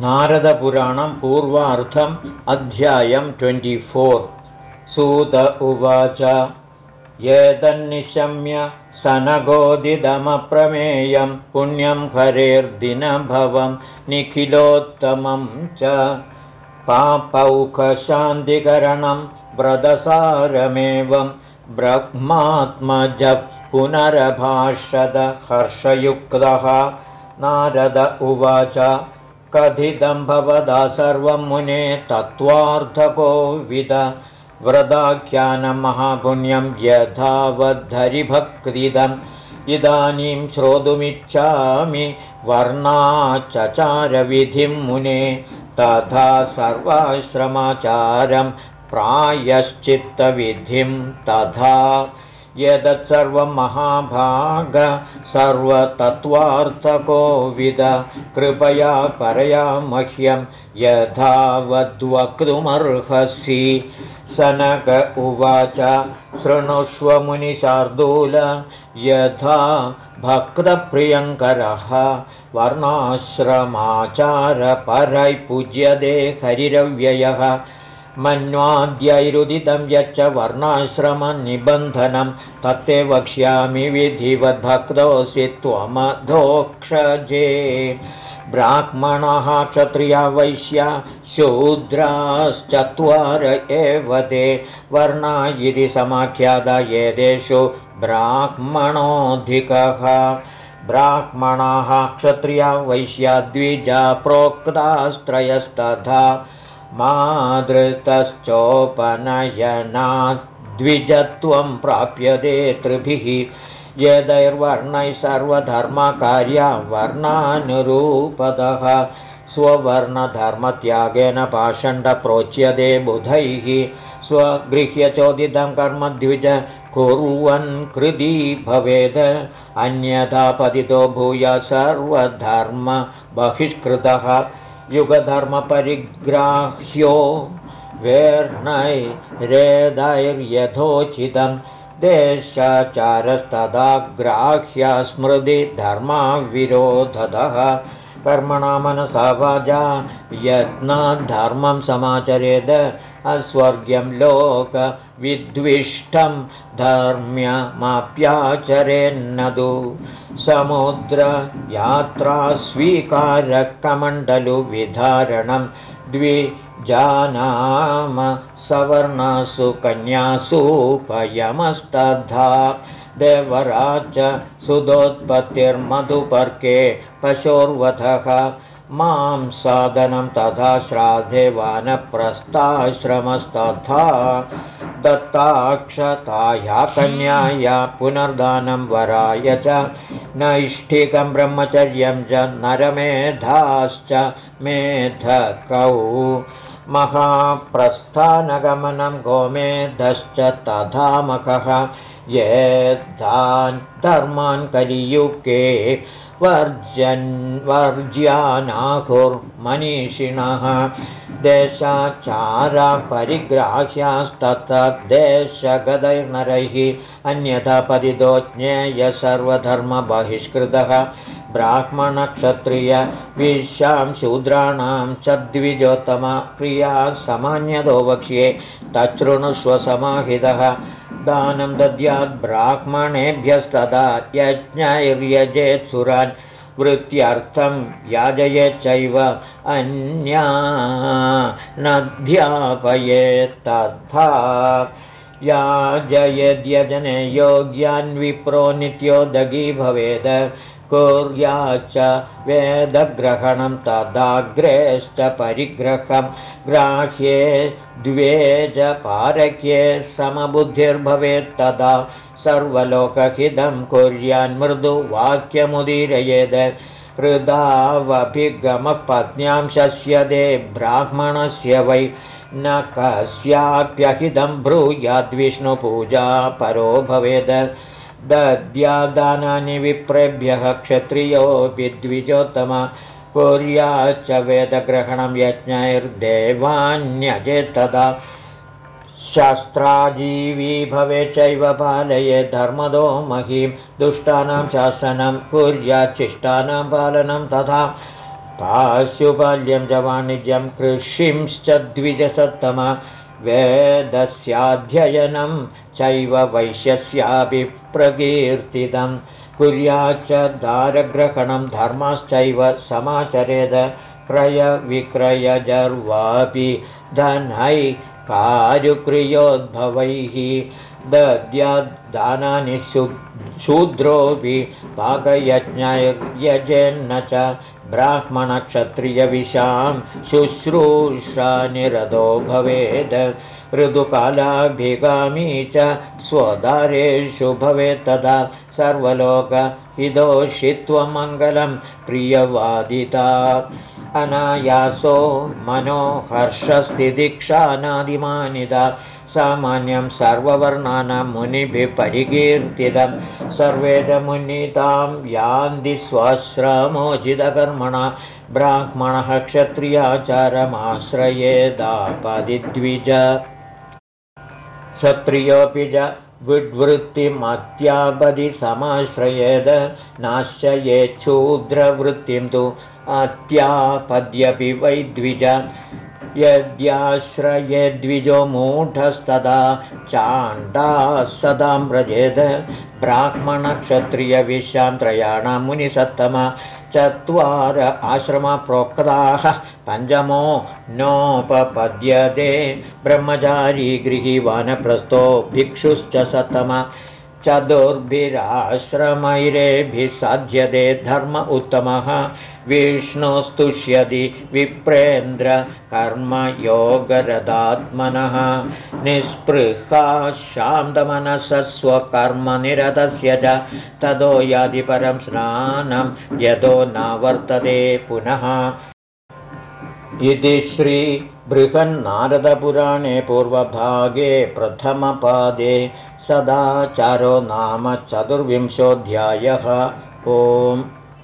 नारदपुराणं पूर्वार्थम् अध्यायं ट्वेण्टिफोर्। सूत उवाच एतन्निशम्य सनगोदिदमप्रमेयं पुण्यं हरेर्दिनभवं निखिलोत्तमं च। पापौखशान्तिकरणं व्रतसारमेवं ब्रह्मात्मजः पुनरभाषद हर्षयुक्तः। नारद उवाच कथितं भवदा सर्वं मुने तत्त्वार्थकोविद व्रताख्यानं महापुण्यं यथावद्धरिभक्तिदम्। इदानीं श्रोतुमिच्छामि वर्णाचचारविधिं मुने तथा सर्वाश्रमाचारं प्रायश्चित्तविधिं तथा यदत्सर्वं महाभाग सर्वतत्त्वार्थकोविद कृपया परया मह्यं यथावद्वक्तुमर्हसि। सनक उवाच शृणुष्व मुनिशार्दूल यथा भक्तप्रियङ्करः वर्णाश्रमाचारपरै पूज्यते हरिरव्ययः मन्वाद्यैरुदितं यच्च वर्णाश्रमनिबन्धनं तत्ते वक्ष्यामि विधिवद्भक्तोऽसि त्वमधोक्षजे। ब्राह्मणः क्षत्रिया वैश्या शूद्राश्चत्वार एव ते। वर्णा इति समाख्याता एतेषु ब्राह्मणोऽधिकः। ब्राह्मणाः क्षत्रिया वैश्या द्विजा प्रोक्तास्त्रयस्तथा द्विजत्वं प्राप्यते त्रिभिः यदैर्वर्णैः सर्वधर्मकार्या वर्णानुरूपतः स्ववर्णधर्मत्यागेन पाषण्डप्रोच्यते बुधैः स्वगृह्यचोदितं कर्म द्विज कुर्वन् कृती भवेद् अन्यथा पतितो भूय सर्वधर्मबहिष्कृतः युगधर्मपरिग्राह्यो वेर्णैरेदैर्यथोचितं देशाचारस्तदा ग्राह्या स्मृतिधर्माविरोधतः कर्मणा मनसा वाजा यत्नाद्धर्मं समाचरेद अस्वर्ग्यं लोकविद्विष्टं धर्म्यमाप्याचरेन्नदु। समुद्रयात्रास्वीकारकमण्डलुविधारणं द्विजानाम सवर्णसु कन्यासूपयमस्तद्धा देवराज सुदोत्पत्तिर्मधुपर्के पशोर्वधः मां साधनं तथा श्राद्धे वानप्रस्थाश्रमस्तथा दत्ताक्षताया कन्याया पुनर्दानं वराय च नैष्ठिकं ब्रह्मचर्यं च नरमेधाश्च मेधकौ। महाप्रस्थानगमनं गोमेधश्च तथामखः ये धान् धर्मान् कलियुगे वर्जन् वर्ज्यानाहुर्मनीषिणः देशाचारपरिग्राह्यास्तत्तद्देशगदैर्नरैः अन्यथा परितो ज्ञेय सर्वधर्मबहिष्कृतः। ब्राह्मणक्षत्रिय विशां शूद्राणां च द्विजोत्तमप्रिया समान्यतो वक्ष्ये तच्छृणुष्वसमाहितः दानं दद्यात् ब्राह्मणेभ्यस्तदा यज्ञैर्यजेत्सुरान् वृत्त्यर्थं याजयेच्चैव अन्या नध्यापयेत्तथा। याजयद्यजने योग्यान्विप्रो नित्योदगी भवेद् कुर्याच्च वेदग्रहणं तदाग्रेश्च परिग्रहं ग्राह्ये द्वे च पारक्ये समबुद्धिर्भवेत्तदा सर्वलोकहितं कुर्यान्मृदुवाक्यमुदीरयेद् हृदावभिगमः पत्न्यां शस्यदे ब्राह्मणस्य वै न कस्याप्यहितं ब्रूयाद्विष्णुपूजा परो भवेद् दद्यादानानि विप्रेभ्यः क्षत्रियोऽपि द्विजोत्तम कुर्याश्च वेदग्रहणं यज्ञैर्देवान्यजेत्तदा शास्त्राजीवी भवे चैव पालये धर्मदो महीं। दुष्टानां शासनं कुर्याच्चिष्टानां पालनं तथा। पाशुबाल्यं च वाणिज्यं कृषिंश्च द्विजसत्तम। वेदस्याध्ययनं चैव वैश्यस्यापि प्रकीर्तितं कुर्याच्च दारग्रहणं धर्मश्चैव समाचरेद क्रयविक्रयजर्वापि। धनै कारुक्रियोद्भवैः। दद्यादानानि शूद्रोऽपि पाकयज्ञयजेन्न च ब्राह्मणक्षत्रियविशां शुश्रूषानिरतो भवेद् ऋदुकालाभिगामी च स्वदारेषु भवेत् तदा सर्वलोकहिदोषित्वमङ्गलं प्रियवादिता। अनायासो मनोहर्षस्थिदीक्षानादिमानिदा सामान्यं सर्ववर्णानां मुनिभिः परिकीर्तितं। सर्वेदमुनितां यान्ति स्वाश्रमोचितकर्मणा ब्राह्मणः क्षत्रियाचारमाश्रयेदापदिद्विज क्षत्रियोऽपि च विड्वृत्तिमत्यापदि समाश्रयेद नाश्चयेच्छूद्रवृत्तिं तु अत्यापद्यपि वैद्विज यद्याश्रयेद्विजो मूढस्तदा चाण्डाः सदां व्रजेद। ब्राह्मणक्षत्रियविश्यां त्रयाणां मुनिसत्तम चत्वार आश्रमप्रोक्ताः पञ्चमो नोपपद्यते ब्रह्मचारी गृहीवानप्रस्थो भिक्षुश्च सत्तम चतुर्भिराश्रमैरेभिः साध्यते धर्म उत्तमः। विष्णुस्तुष्यति विप्रेन्द्र कर्मयोगरदात्मनः। निःस्पृहा शान्तमनसः स्वकर्मनिरतस्य च ततो यादि परं स्नानं यतो नावर्तते पुनः। इति श्रीबृहन्नारदपुराणे पूर्वभागे प्रथमपादे सदाचारो नाम चतुर्विंशोऽध्यायः। ओम्